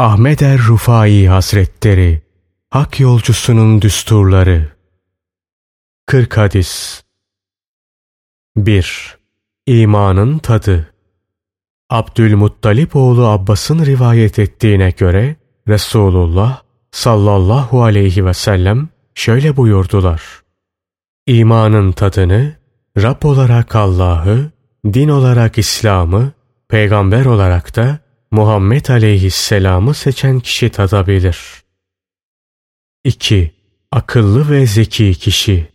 Ahmet er Rufai Hazretleri Hak Yolcusunun Düsturları 40 Hadis 1. İmanın Tadı Abdülmuttalip oğlu Abbas'ın rivayet ettiğine göre Resulullah sallallahu aleyhi ve sellem şöyle buyurdular. İmanın tadını Rab olarak Allah'ı, din olarak İslam'ı, peygamber olarak da Muhammed aleyhisselamı seçen kişi tadabilir. 2. Akıllı ve zeki kişi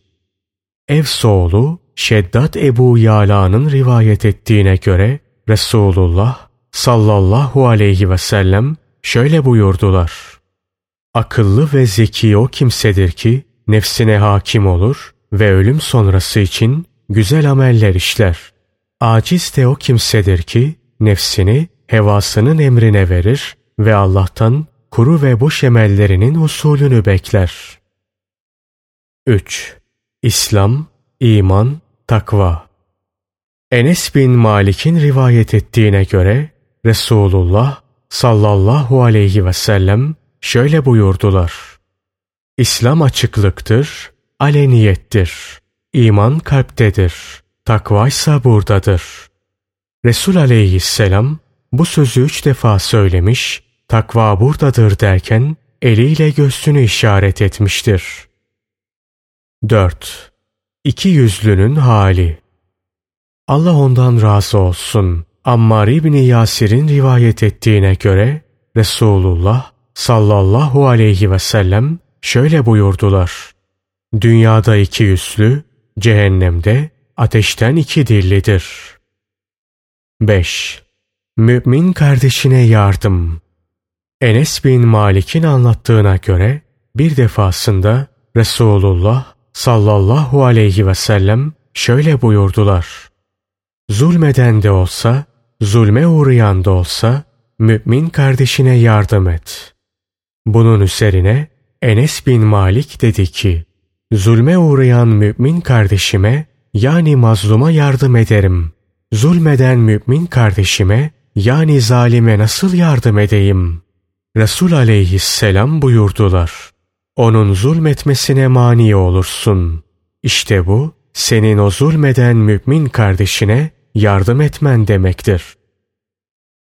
Evsoğlu Şeddat Ebu Yala'nın rivayet ettiğine göre Resulullah sallallahu aleyhi ve sellem şöyle buyurdular. Akıllı ve zeki o kimsedir ki nefsine hakim olur ve ölüm sonrası için güzel ameller işler. Aciz de o kimsedir ki nefsini hevasının emrine verir ve Allah'tan kuru ve boş emellerinin usulünü bekler. 3. İslam, iman, takva Enes bin Malik'in rivayet ettiğine göre Resulullah sallallahu aleyhi ve sellem şöyle buyurdular. İslam açıklıktır, aleniyettir. İman kalptedir. Takva ise buradadır. Resul aleyhisselam bu sözü üç defa söylemiş, takva buradadır derken eliyle göğsünü işaret etmiştir. 4. İki yüzlünün hali Allah ondan razı olsun. Ammar İbni Yasir'in rivayet ettiğine göre Resulullah sallallahu aleyhi ve sellem şöyle buyurdular. Dünyada iki yüzlü, cehennemde ateşten iki dillidir. 5. Mümin kardeşine yardım Enes bin Malik'in anlattığına göre bir defasında Resulullah sallallahu aleyhi ve sellem şöyle buyurdular. Zulmeden de olsa, zulme uğrayan da olsa mümin kardeşine yardım et. Bunun üzerine Enes bin Malik dedi ki, Zulme uğrayan mümin kardeşime yani mazluma yardım ederim. Zulmeden mümin kardeşime yani zalime nasıl yardım edeyim? Resul aleyhisselam buyurdular. Onun zulmetmesine mani olursun. İşte bu senin o zulmeden mümin kardeşine yardım etmen demektir.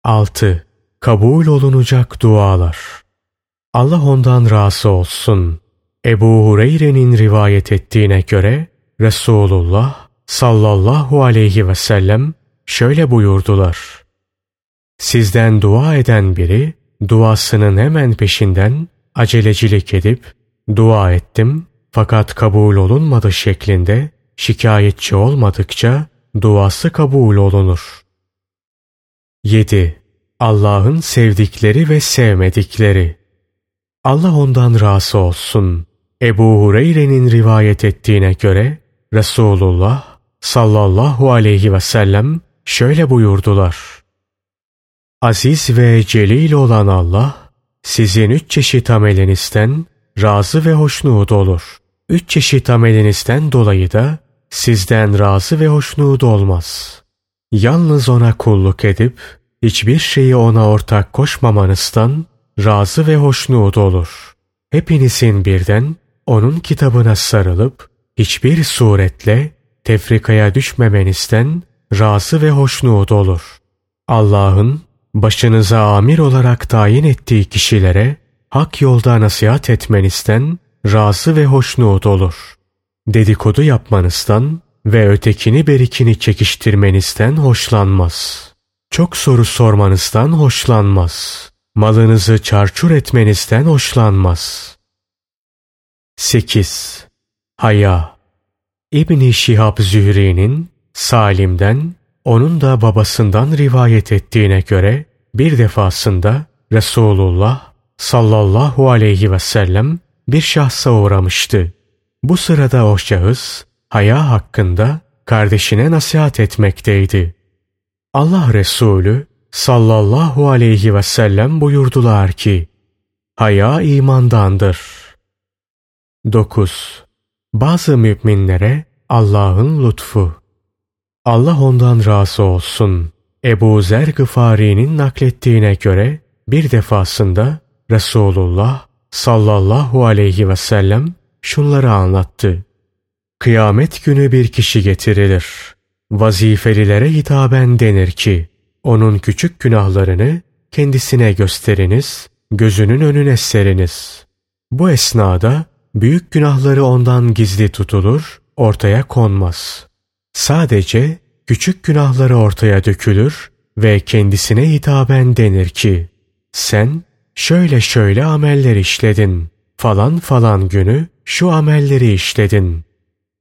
6. Kabul olunacak dualar Allah ondan razı olsun. Ebu Hureyre'nin rivayet ettiğine göre Resulullah sallallahu aleyhi ve sellem şöyle buyurdular. Sizden dua eden biri duasının hemen peşinden acelecilik edip dua ettim fakat kabul olunmadı şeklinde şikayetçi olmadıkça duası kabul olunur. 7. Allah'ın sevdikleri ve sevmedikleri Allah ondan razı olsun. Ebu Hureyre'nin rivayet ettiğine göre Resulullah sallallahu aleyhi ve sellem şöyle buyurdular. Aziz ve celil olan Allah sizin üç çeşit amelinizden razı ve hoşnut olur. Üç çeşit amelinizden dolayı da sizden razı ve hoşnut olmaz. Yalnız ona kulluk edip hiçbir şeyi ona ortak koşmamanızdan razı ve hoşnut olur. Hepinizin birden onun kitabına sarılıp hiçbir suretle tefrikaya düşmemenizden razı ve hoşnut olur. Allah'ın başınıza amir olarak tayin ettiği kişilere hak yolda nasihat etmenizden razı ve hoşnut olur. Dedikodu yapmanızdan ve ötekini berikini çekiştirmenizden hoşlanmaz. Çok soru sormanızdan hoşlanmaz. Malınızı çarçur etmenizden hoşlanmaz. 8. Haya İbni Şihab Zühri'nin Salim'den onun da babasından rivayet ettiğine göre bir defasında Resulullah sallallahu aleyhi ve sellem bir şahsa uğramıştı. Bu sırada o şahıs haya hakkında kardeşine nasihat etmekteydi. Allah Resulü sallallahu aleyhi ve sellem buyurdular ki, Haya imandandır. 9. Bazı müminlere Allah'ın lütfu. Allah ondan razı olsun. Ebu Zer Gıfari'nin naklettiğine göre Bir defasında Resulullah sallallahu aleyhi ve sellem şunları anlattı. Kıyamet günü bir kişi getirilir. Vazifelilere hitaben denir ki, onun küçük günahlarını kendisine gösteriniz, gözünün önüne seriniz. Bu esnada büyük günahları ondan gizli tutulur, ortaya konmaz. Sadece küçük günahları ortaya dökülür ve kendisine hitaben denir ki, sen şöyle şöyle ameller işledin, falan falan günü şu amelleri işledin.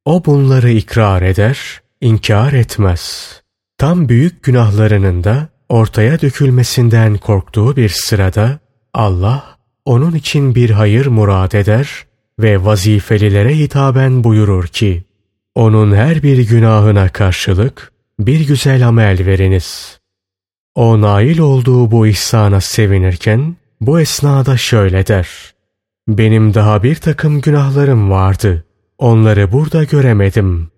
O bunları ikrar eder, inkar etmez. Tam büyük günahlarının da ortaya dökülmesinden korktuğu bir sırada Allah onun için bir hayır murad eder ve vazifelilere hitaben buyurur ki, onun her bir günahına karşılık bir güzel amel veriniz. O nail olduğu bu ihsana sevinirken bu esnada şöyle der. Benim daha bir takım günahlarım vardı. Onları burada göremedim.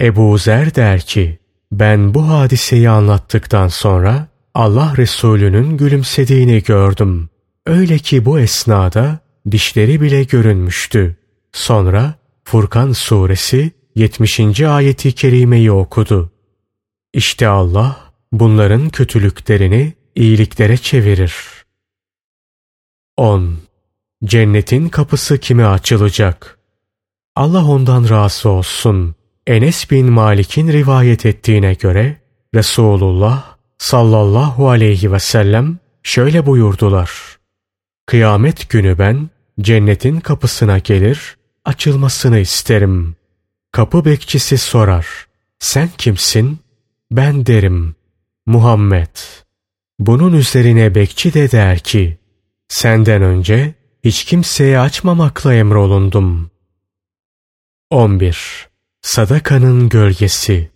Ebu Zer der ki, ben bu hadiseyi anlattıktan sonra Allah Resulü'nün gülümsediğini gördüm. Öyle ki bu esnada dişleri bile görünmüştü. Sonra Furkan suresi 70. ayeti kerimeyi okudu. İşte Allah bunların kötülüklerini iyiliklere çevirir. 10. Cennetin kapısı kime açılacak? Allah ondan razı olsun. Enes bin Malik'in rivayet ettiğine göre Resulullah sallallahu aleyhi ve sellem şöyle buyurdular. Kıyamet günü ben cennetin kapısına gelir, açılmasını isterim. Kapı bekçisi sorar. Sen kimsin? Ben derim. Muhammed. Bunun üzerine bekçi de der ki, senden önce hiç kimseye açmamakla emrolundum. 11. Sadakanın gölgesi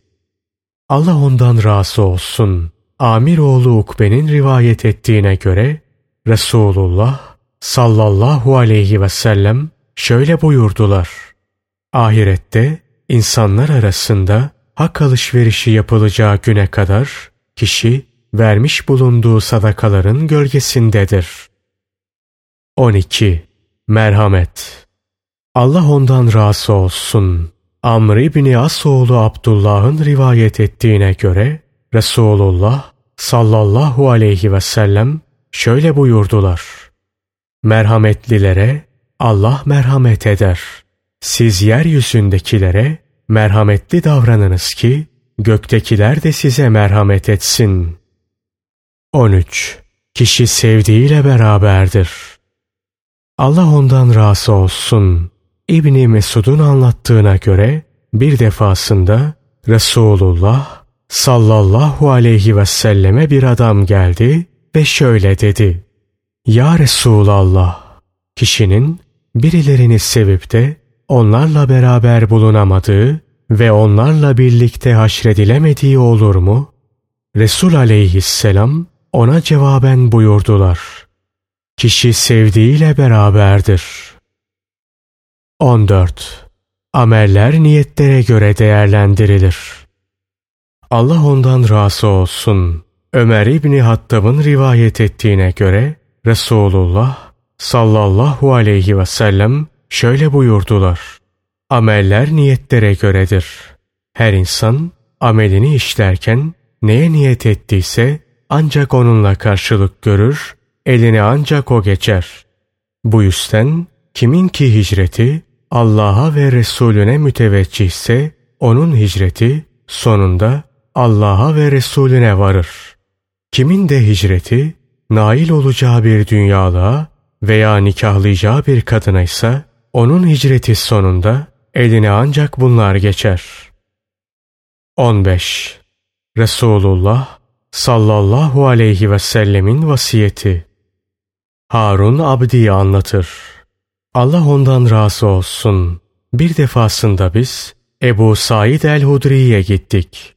Allah ondan razı olsun. Amir oğlu Ukbe'nin rivayet ettiğine göre Resulullah sallallahu aleyhi ve sellem şöyle buyurdular. Ahirette insanlar arasında hak alışverişi yapılacağı güne kadar kişi vermiş bulunduğu sadakaların gölgesindedir. 12. Merhamet Allah ondan razı olsun. Amr İbni Asoğlu Abdullah'ın rivayet ettiğine göre Resulullah sallallahu aleyhi ve sellem şöyle buyurdular. Merhametlilere Allah merhamet eder. Siz yeryüzündekilere merhametli davranınız ki göktekiler de size merhamet etsin. 13. Kişi sevdiğiyle beraberdir. Allah ondan razı olsun. İbni Mesud'un anlattığına göre bir defasında Resulullah sallallahu aleyhi ve selleme bir adam geldi ve şöyle dedi. Ya Resulallah, kişinin birilerini sevip de onlarla beraber bulunamadığı ve onlarla birlikte haşredilemediği olur mu? Resul aleyhisselam ona cevaben buyurdular. Kişi sevdiğiyle beraberdir. 14. Ameller niyetlere göre değerlendirilir. Allah ondan razı olsun. Ömer İbni Hattab'ın rivayet ettiğine göre Resulullah sallallahu aleyhi ve sellem şöyle buyurdular. Ameller niyetlere göredir. Her insan amelini işlerken neye niyet ettiyse ancak onunla karşılık görür, eline ancak o geçer. Bu yüzden kimin ki hicreti Allah'a ve Resulüne müteveccihse onun hicreti sonunda Allah'a ve Resulüne varır. Kimin de hicreti nail olacağı bir dünyalığa veya nikahlayacağı bir kadına ise onun hicreti sonunda eline ancak bunlar geçer. 15. Resulullah sallallahu aleyhi ve sellemin vasiyeti Harun Abdi anlatır. Allah ondan razı olsun. Bir defasında biz Ebu Said el-Hudri'ye gittik.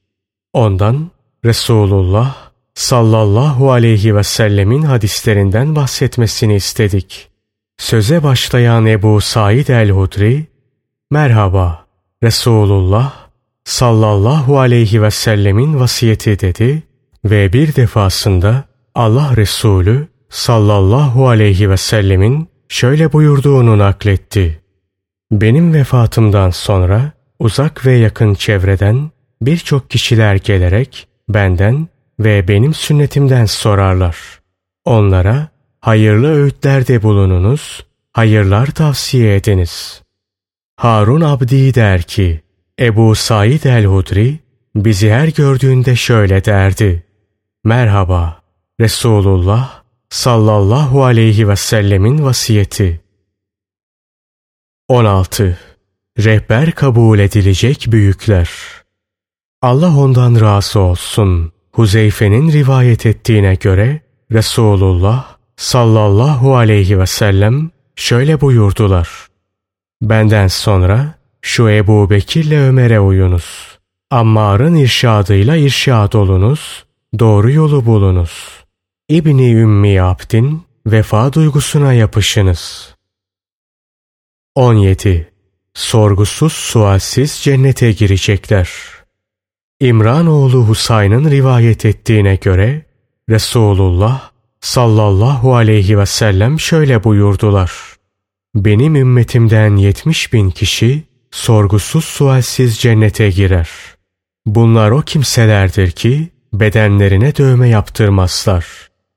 Ondan Resulullah sallallahu aleyhi ve sellemin hadislerinden bahsetmesini istedik. Söze başlayan Ebu Said el-Hudri, Merhaba, Resulullah sallallahu aleyhi ve sellemin vasiyeti dedi ve bir defasında Allah Resulü sallallahu aleyhi ve sellemin şöyle buyurduğunu nakletti. Benim vefatımdan sonra uzak ve yakın çevreden birçok kişiler gelerek benden ve benim sünnetimden sorarlar. Onlara hayırlı öğütlerde bulununuz, hayırlar tavsiye ediniz. Harun Abdi der ki, Ebu Said el-Hudri bizi her gördüğünde şöyle derdi. Merhaba, Resulullah sallallahu aleyhi ve sellemin vasiyeti. 16. Rehber kabul edilecek büyükler. Allah ondan razı olsun. Huzeyfe'nin rivayet ettiğine göre Resulullah sallallahu aleyhi ve sellem şöyle buyurdular. Benden sonra şu Ebu Bekir'le Ömer'e uyunuz. Ammar'ın irşadıyla irşad olunuz, doğru yolu bulunuz. İbni Ümmi Abdin vefa duygusuna yapışınız. 17. Sorgusuz sualsiz cennete girecekler. İmranoğlu Husayn'ın rivayet ettiğine göre Resulullah sallallahu aleyhi ve sellem şöyle buyurdular. Benim ümmetimden yetmiş bin kişi sorgusuz sualsiz cennete girer. Bunlar o kimselerdir ki bedenlerine dövme yaptırmazlar.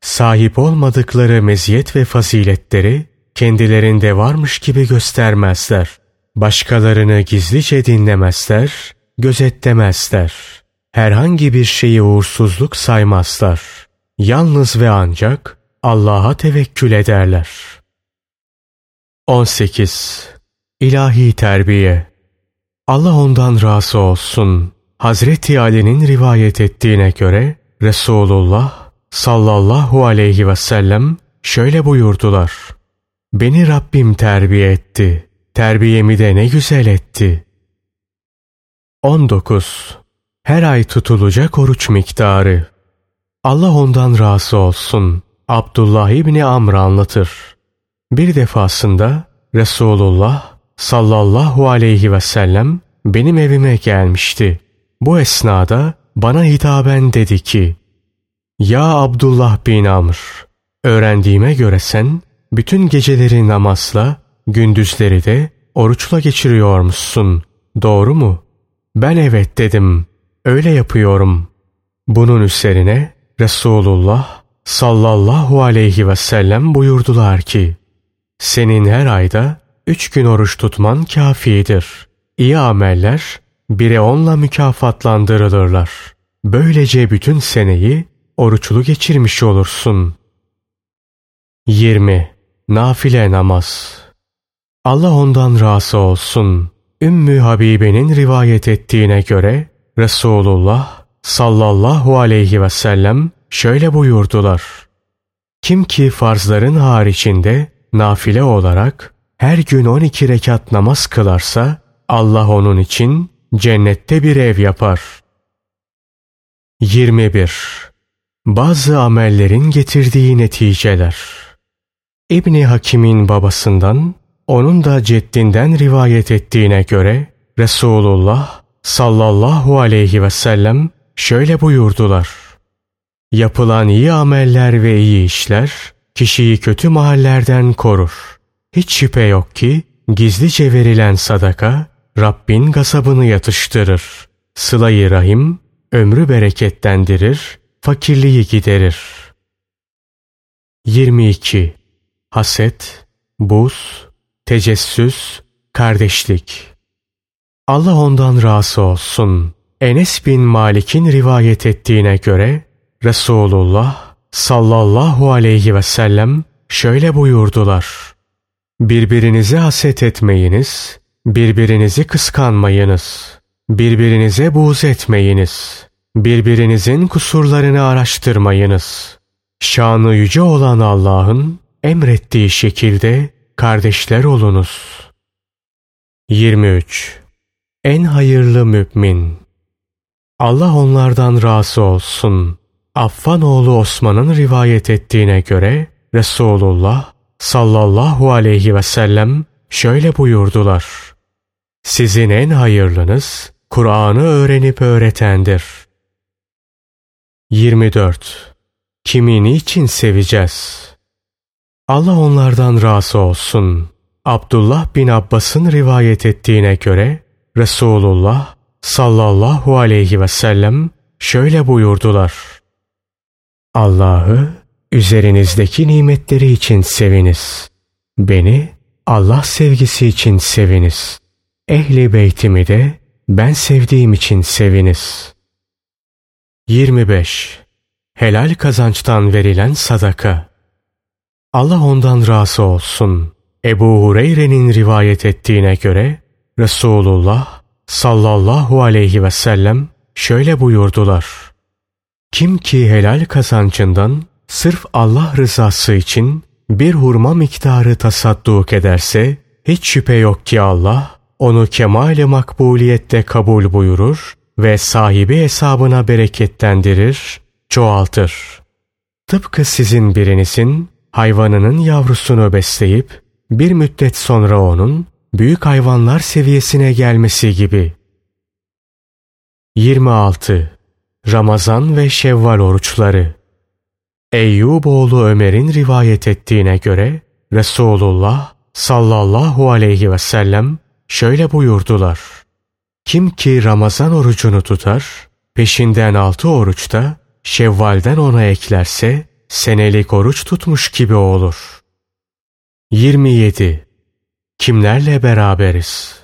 Sahip olmadıkları meziyet ve faziletleri kendilerinde varmış gibi göstermezler. Başkalarını gizlice dinlemezler, gözetlemezler. Herhangi bir şeyi uğursuzluk saymazlar. Yalnız ve ancak Allah'a tevekkül ederler. 18. İlahi Terbiye Allah ondan razı olsun. Hazreti Ali'nin rivayet ettiğine göre Resulullah sallallahu aleyhi ve sellem şöyle buyurdular. Beni Rabbim terbiye etti. Terbiyemi de ne güzel etti. 19. Her ay tutulacak oruç miktarı. Allah ondan razı olsun. Abdullah İbni Amr anlatır. Bir defasında Resulullah sallallahu aleyhi ve sellem benim evime gelmişti. Bu esnada bana hitaben dedi ki, Ya Abdullah bin Amr, öğrendiğime göre sen bütün geceleri namazla, gündüzleri de oruçla geçiriyormuşsun. Doğru mu? Ben evet dedim. Öyle yapıyorum. Bunun üzerine Resulullah sallallahu aleyhi ve sellem buyurdular ki, senin her ayda üç gün oruç tutman kafidir. İyi ameller bire onla mükafatlandırılırlar. Böylece bütün seneyi oruçlu geçirmiş olursun. 20. Nafile namaz Allah ondan razı olsun. Ümmü Habibe'nin rivayet ettiğine göre Resulullah sallallahu aleyhi ve sellem şöyle buyurdular. Kim ki farzların haricinde nafile olarak her gün 12 rekat namaz kılarsa Allah onun için cennette bir ev yapar. 21. Bazı amellerin getirdiği neticeler İbni Hakim'in babasından, onun da ceddinden rivayet ettiğine göre Resulullah sallallahu aleyhi ve sellem şöyle buyurdular. Yapılan iyi ameller ve iyi işler kişiyi kötü mahallerden korur. Hiç şüphe yok ki gizlice verilen sadaka Rabbin gasabını yatıştırır. Sıla-i rahim ömrü bereketlendirir, fakirliği giderir. 22. Haset, buz, tecessüs, kardeşlik. Allah ondan razı olsun. Enes bin Malik'in rivayet ettiğine göre Resulullah sallallahu aleyhi ve sellem şöyle buyurdular. Birbirinize haset etmeyiniz, birbirinizi kıskanmayınız, birbirinize buğz etmeyiniz, birbirinizin kusurlarını araştırmayınız. Şanı yüce olan Allah'ın emrettiği şekilde kardeşler olunuz. 23. En hayırlı mümin Allah onlardan razı olsun. Affan oğlu Osman'ın rivayet ettiğine göre Resulullah sallallahu aleyhi ve sellem şöyle buyurdular. Sizin en hayırlınız Kur'an'ı öğrenip öğretendir. 24. Kimi niçin seveceğiz? Allah onlardan razı olsun. Abdullah bin Abbas'ın rivayet ettiğine göre Resulullah sallallahu aleyhi ve sellem şöyle buyurdular. Allah'ı üzerinizdeki nimetleri için seviniz. Beni Allah sevgisi için seviniz. Ehli beytimi de ben sevdiğim için seviniz. 25. Helal kazançtan verilen sadaka. Allah ondan razı olsun. Ebu Hureyre'nin rivayet ettiğine göre Resulullah sallallahu aleyhi ve sellem şöyle buyurdular. Kim ki helal kazancından sırf Allah rızası için bir hurma miktarı tasadduk ederse hiç şüphe yok ki Allah onu kemal-i makbuliyette kabul buyurur ve sahibi hesabına bereketlendirir, çoğaltır. Tıpkı sizin birinizin hayvanının yavrusunu besleyip bir müddet sonra onun büyük hayvanlar seviyesine gelmesi gibi. 26. Ramazan ve Şevval oruçları Eyyub oğlu Ömer'in rivayet ettiğine göre Resulullah sallallahu aleyhi ve sellem şöyle buyurdular. Kim ki Ramazan orucunu tutar, peşinden altı oruçta Şevval'den ona eklerse senelik oruç tutmuş gibi olur. 27. Kimlerle beraberiz?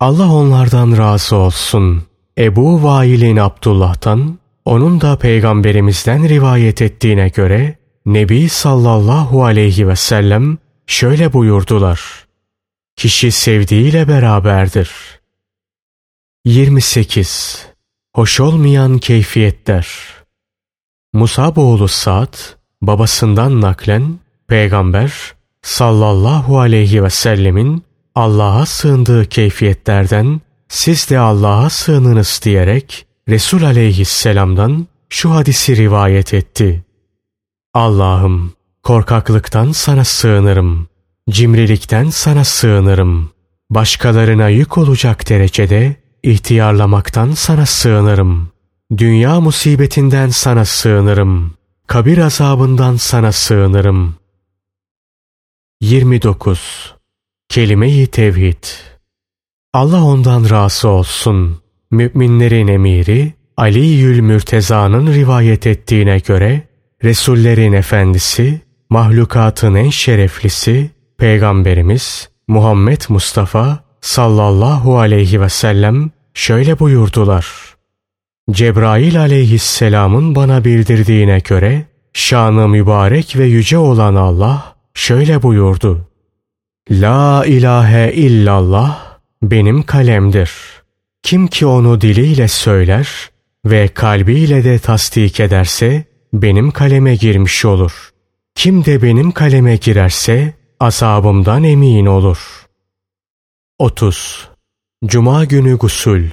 Allah onlardan razı olsun. Ebu Vail'in Abdullah'tan, onun da peygamberimizden rivayet ettiğine göre Nebi sallallahu aleyhi ve sellem şöyle buyurdular. Kişi sevdiğiyle beraberdir. 28. Hoş olmayan keyfiyetler Musab oğlu Sa'd babasından naklen peygamber sallallahu aleyhi ve sellemin Allah'a sığındığı keyfiyetlerden siz de Allah'a sığınınız diyerek Resul aleyhisselamdan şu hadisi rivayet etti. Allah'ım korkaklıktan sana sığınırım. Cimrilikten sana sığınırım. Başkalarına yük olacak derecede ihtiyarlamaktan sana sığınırım. Dünya musibetinden sana sığınırım. Kabir azabından sana sığınırım. 29. Kelime-i Tevhid Allah ondan razı olsun. Müminlerin emiri Ali Yül Mürteza'nın rivayet ettiğine göre Resullerin efendisi, mahlukatın en şereflisi, Peygamberimiz Muhammed Mustafa sallallahu aleyhi ve sellem şöyle buyurdular. Cebrail aleyhisselamın bana bildirdiğine göre şanı mübarek ve yüce olan Allah şöyle buyurdu. La ilahe illallah benim kalemdir. Kim ki onu diliyle söyler ve kalbiyle de tasdik ederse benim kaleme girmiş olur. Kim de benim kaleme girerse azabımdan emin olur. 30. Cuma günü gusül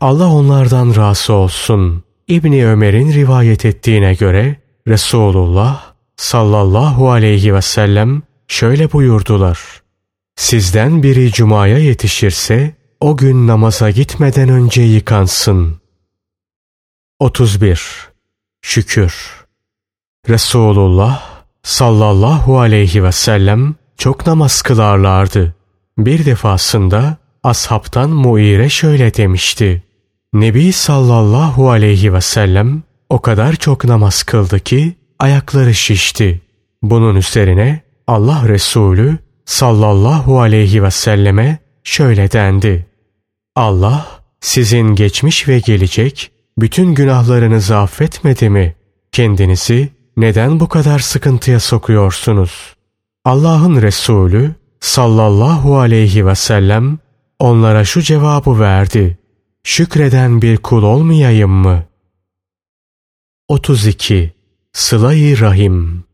Allah onlardan razı olsun. İbni Ömer'in rivayet ettiğine göre Resulullah sallallahu aleyhi ve sellem şöyle buyurdular. Sizden biri cumaya yetişirse o gün namaza gitmeden önce yıkansın. 31. Şükür Resulullah sallallahu aleyhi ve sellem çok namaz kılarlardı. Bir defasında ashabtan Muire şöyle demişti. Nebi sallallahu aleyhi ve sellem o kadar çok namaz kıldı ki ayakları şişti. Bunun üzerine Allah Resulü sallallahu aleyhi ve selleme şöyle dendi. Allah sizin geçmiş ve gelecek bütün günahlarınızı affetmedi mi? Kendinizi neden bu kadar sıkıntıya sokuyorsunuz? Allah'ın Resulü sallallahu aleyhi ve sellem onlara şu cevabı verdi. Şükreden bir kul olmayayım mı? 32. Sıla-i Rahim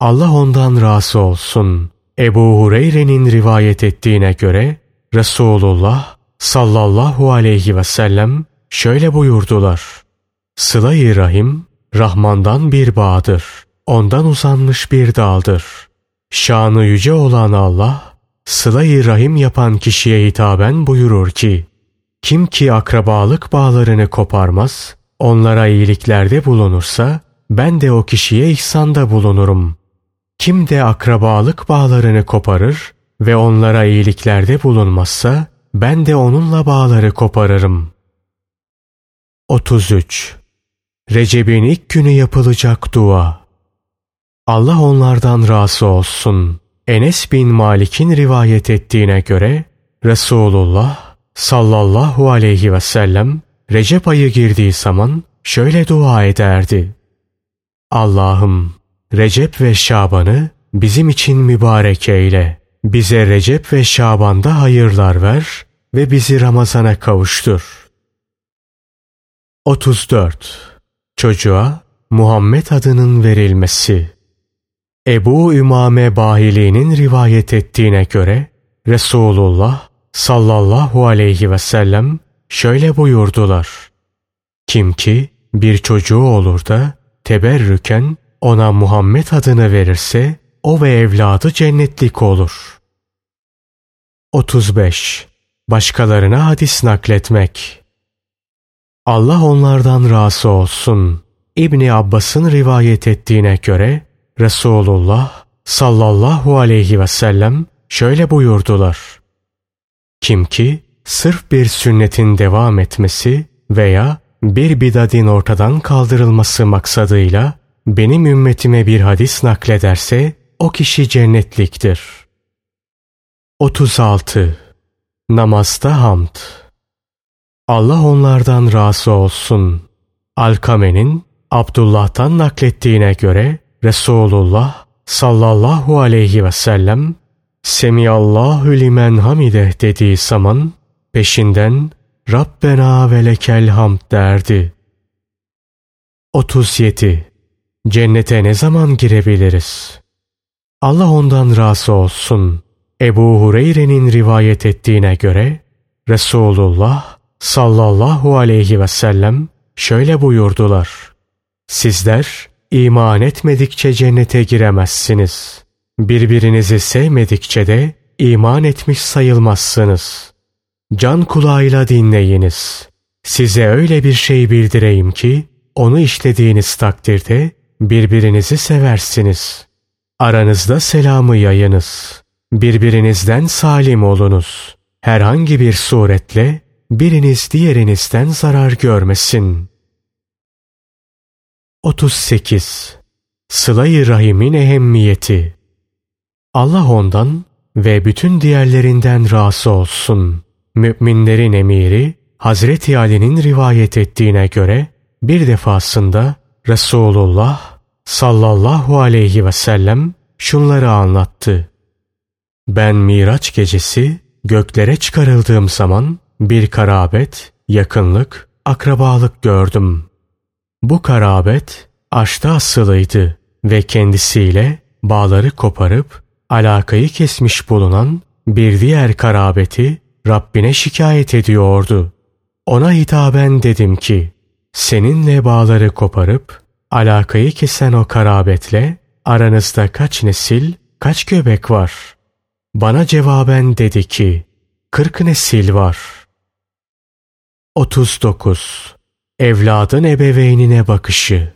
Allah ondan razı olsun. Ebu Hureyre'nin rivayet ettiğine göre Resulullah sallallahu aleyhi ve sellem şöyle buyurdular. Sıla-i Rahim Rahman'dan bir bağdır. Ondan uzanmış bir daldır. Şanı yüce olan Allah sıla-i rahim yapan kişiye hitaben buyurur ki kim ki akrabalık bağlarını koparmaz, onlara iyiliklerde bulunursa ben de o kişiye ihsanda bulunurum. Kim de akrabalık bağlarını koparır ve onlara iyiliklerde bulunmazsa ben de onunla bağları koparırım. 33. Recep'in ilk günü yapılacak dua. Allah onlardan razı olsun. Enes bin Malik'in rivayet ettiğine göre Resulullah sallallahu aleyhi ve sellem Recep ayı girdiği zaman şöyle dua ederdi. Allah'ım Recep ve Şaban'ı bizim için mübarek eyle. Bize Recep ve Şaban'da hayırlar ver ve bizi Ramazan'a kavuştur. 34. Çocuğa Muhammed adının verilmesi Ebu Ümame Bahili'nin rivayet ettiğine göre Resulullah sallallahu aleyhi ve sellem şöyle buyurdular. Kim ki bir çocuğu olur da teberrüken ona Muhammed adını verirse o ve evladı cennetlik olur. 35. Başkalarına hadis nakletmek Allah onlardan razı olsun. İbni Abbas'ın rivayet ettiğine göre Resulullah sallallahu aleyhi ve sellem şöyle buyurdular. Kim ki sırf bir sünnetin devam etmesi veya bir bidadin ortadan kaldırılması maksadıyla benim ümmetime bir hadis naklederse o kişi cennetliktir. 36. Namazda hamd Allah onlardan razı olsun. Alkame'nin Abdullah'tan naklettiğine göre Resulullah sallallahu aleyhi ve sellem Semiyallahu limen hamide dediği zaman peşinden Rabbena ve lekel hamd derdi. 37. Cennete ne zaman girebiliriz? Allah ondan razı olsun. Ebu Hureyre'nin rivayet ettiğine göre Resulullah sallallahu aleyhi ve sellem şöyle buyurdular. Sizler iman etmedikçe cennete giremezsiniz. Birbirinizi sevmedikçe de iman etmiş sayılmazsınız. Can kulağıyla dinleyiniz. Size öyle bir şey bildireyim ki onu işlediğiniz takdirde birbirinizi seversiniz. Aranızda selamı yayınız. Birbirinizden salim olunuz. Herhangi bir suretle biriniz diğerinizden zarar görmesin. 38. Sıla-i Rahim'in ehemmiyeti Allah ondan ve bütün diğerlerinden razı olsun. Müminlerin emiri Hazreti Ali'nin rivayet ettiğine göre bir defasında Resulullah sallallahu aleyhi ve sellem şunları anlattı. Ben Miraç gecesi göklere çıkarıldığım zaman bir karabet, yakınlık, akrabalık gördüm. Bu karabet aşta asılıydı ve kendisiyle bağları koparıp alakayı kesmiş bulunan bir diğer karabeti Rabbine şikayet ediyordu. Ona hitaben dedim ki, seninle bağları koparıp alakayı kesen o karabetle aranızda kaç nesil, kaç göbek var? Bana cevaben dedi ki, kırk nesil var.'' 39. Evladın ebeveynine bakışı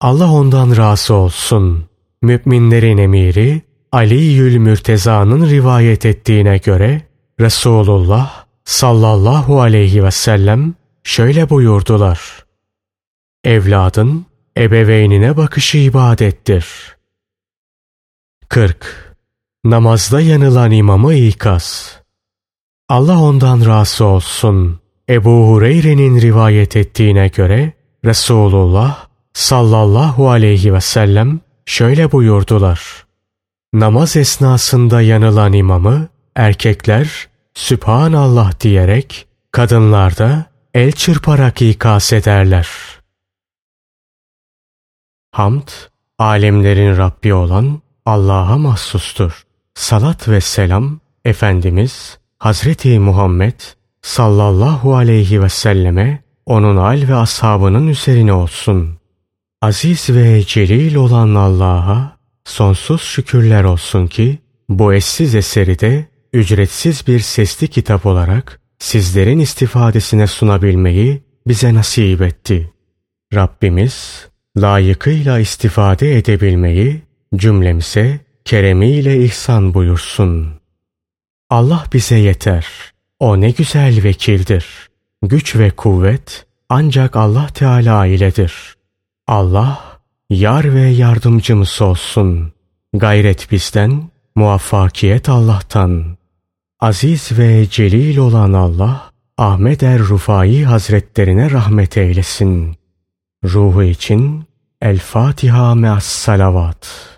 Allah ondan razı olsun. Müminlerin emiri Ali Yül Mürteza'nın rivayet ettiğine göre Resulullah sallallahu aleyhi ve sellem şöyle buyurdular. Evladın ebeveynine bakışı ibadettir. 40. Namazda yanılan imamı ikaz. Allah ondan razı olsun. Ebu Hureyre'nin rivayet ettiğine göre Resulullah sallallahu aleyhi ve sellem şöyle buyurdular. Namaz esnasında yanılan imamı erkekler Sübhanallah diyerek kadınlar da el çırparak ikaz ederler. Hamd, alemlerin Rabbi olan Allah'a mahsustur. Salat ve selam Efendimiz Hazreti Muhammed sallallahu aleyhi ve selleme onun al ve ashabının üzerine olsun. Aziz ve celil olan Allah'a sonsuz şükürler olsun ki bu eşsiz eseri de ücretsiz bir sesli kitap olarak sizlerin istifadesine sunabilmeyi bize nasip etti. Rabbimiz layıkıyla istifade edebilmeyi cümlemize keremiyle ihsan buyursun. Allah bize yeter. O ne güzel vekildir. Güç ve kuvvet ancak Allah Teala iledir. Allah yar ve yardımcımız olsun. Gayret bizden, muvaffakiyet Allah'tan. Aziz ve celil olan Allah, Ahmet er Rufai Hazretlerine rahmet eylesin. Ruhu için El Fatiha me'as salavat.